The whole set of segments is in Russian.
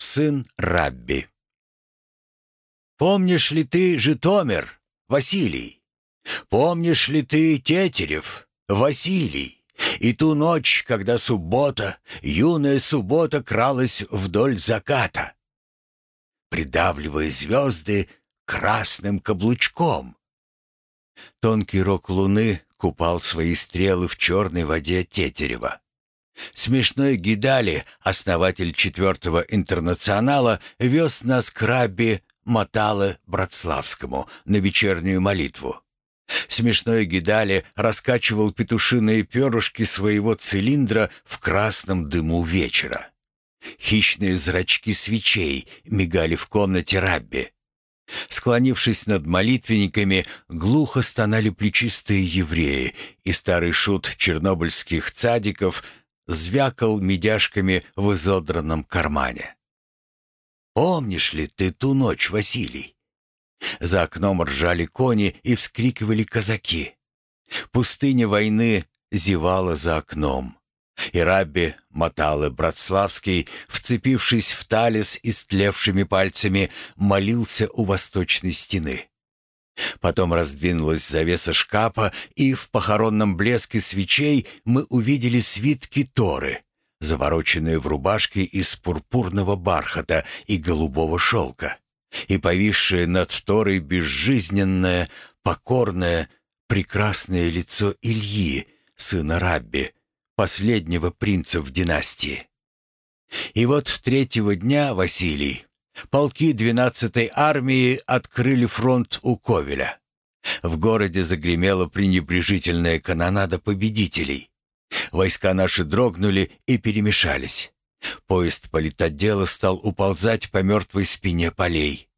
сын Рабби. «Помнишь ли ты Житомир, Василий? Помнишь ли ты Тетерев, Василий? И ту ночь, когда суббота, юная суббота кралась вдоль заката, придавливая звезды красным каблучком?» Тонкий рог луны купал свои стрелы в черной воде Тетерева. Смешной Гидали, основатель четвертого интернационала, вез нас к Рабби Маталы Братславскому на вечернюю молитву. Смешной Гидали раскачивал петушиные перышки своего цилиндра в красном дыму вечера. Хищные зрачки свечей мигали в комнате Рабби. Склонившись над молитвенниками, глухо стонали плечистые евреи, и старый шут чернобыльских цадиков звякал медяшками в изодранном кармане. «Помнишь ли ты ту ночь, Василий?» За окном ржали кони и вскрикивали казаки. Пустыня войны зевала за окном. И Рабби Маталы Братславский, вцепившись в талис истлевшими пальцами, молился у восточной стены. Потом раздвинулась завеса шкафа, и в похоронном блеске свечей мы увидели свитки Торы, завороченные в рубашке из пурпурного бархата и голубого шелка, и повисшее над Торой безжизненное, покорное, прекрасное лицо Ильи, сына Рабби, последнего принца в династии. И вот третьего дня, Василий, полки 12-й армии открыли фронт у Ковеля. В городе загремела пренебрежительная канонада победителей. Войска наши дрогнули и перемешались. Поезд политотдела стал уползать по мертвой спине полей.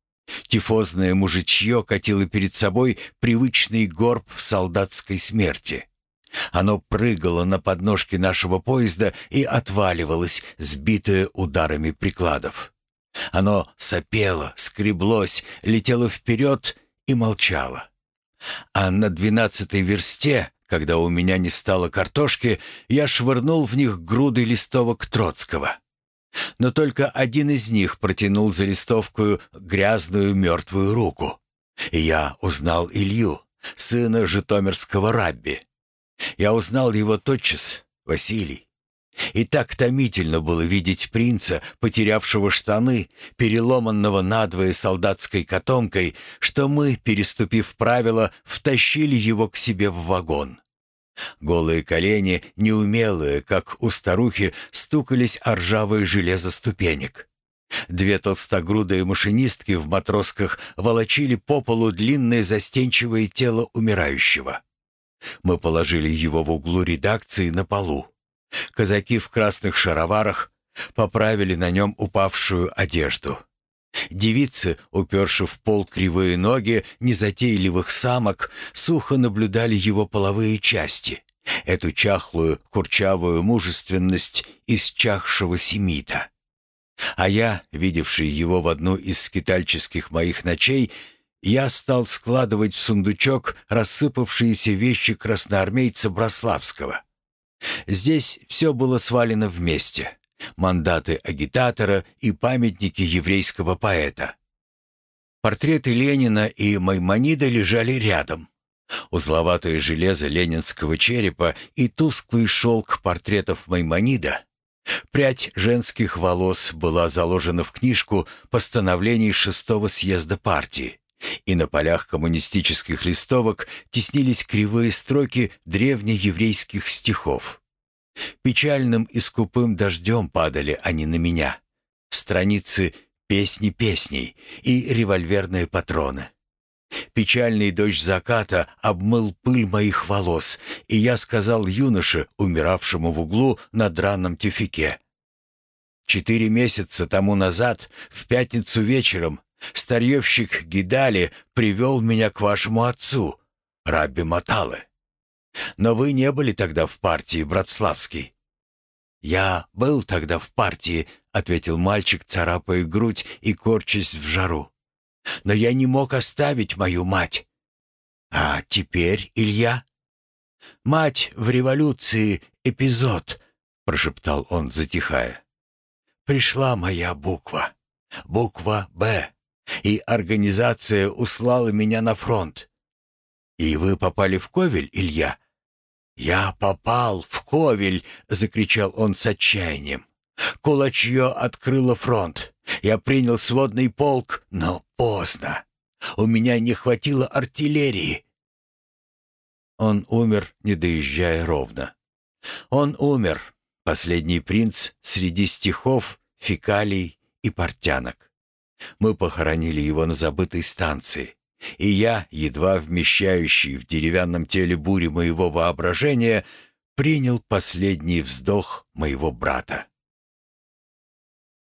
Тифозное мужичье катило перед собой привычный горб солдатской смерти. Оно прыгало на подножке нашего поезда и отваливалось, сбитое ударами прикладов. Оно сопело, скреблось, летело вперед и молчало. А на двенадцатой версте, когда у меня не стало картошки, я швырнул в них груды листовок Троцкого. Но только один из них протянул за листовкую грязную мертвую руку. И я узнал Илью, сына житомирского рабби. Я узнал его тотчас, Василий. И так томительно было видеть принца, потерявшего штаны, переломанного надвое солдатской котомкой, что мы, переступив правила, втащили его к себе в вагон. Голые колени, неумелые, как у старухи, стукались о ржавое железо ступенек. Две толстогрудые машинистки в матросках волочили по полу длинное застенчивое тело умирающего. Мы положили его в углу редакции на полу. Казаки в красных шароварах поправили на нем упавшую одежду. Девицы, уперши в пол кривые ноги незатейливых самок, сухо наблюдали его половые части, эту чахлую, курчавую мужественность из чахшего семита. А я, видевший его в одну из скитальческих моих ночей, я стал складывать в сундучок рассыпавшиеся вещи красноармейца Брославского. Здесь все было свалено вместе. Мандаты агитатора и памятники еврейского поэта. Портреты Ленина и Маймонида лежали рядом. Узловатое железо ленинского черепа и тусклый шелк портретов Маймонида. Прядь женских волос была заложена в книжку постановлений шестого съезда партии и на полях коммунистических листовок теснились кривые строки древнееврейских стихов. Печальным и скупым дождем падали они на меня. Страницы «Песни песней» и «Револьверные патроны». Печальный дождь заката обмыл пыль моих волос, и я сказал юноше, умиравшему в углу на драном тюфике. Четыре месяца тому назад, в пятницу вечером, Старьевщик Гидали привел меня к вашему отцу, Рабби Маталы. Но вы не были тогда в партии, Братславский». «Я был тогда в партии», — ответил мальчик, царапая грудь и корчась в жару. «Но я не мог оставить мою мать». «А теперь, Илья?» «Мать в революции — эпизод», — прошептал он, затихая. пришла моя буква. Буква «Б». И организация услала меня на фронт. И вы попали в Ковель, Илья? «Я попал в Ковель!» — закричал он с отчаянием. «Кулачье открыло фронт. Я принял сводный полк, но поздно. У меня не хватило артиллерии». Он умер, не доезжая ровно. Он умер, последний принц среди стихов, фекалий и портянок. Мы похоронили его на забытой станции, и я, едва вмещающий в деревянном теле бури моего воображения, принял последний вздох моего брата.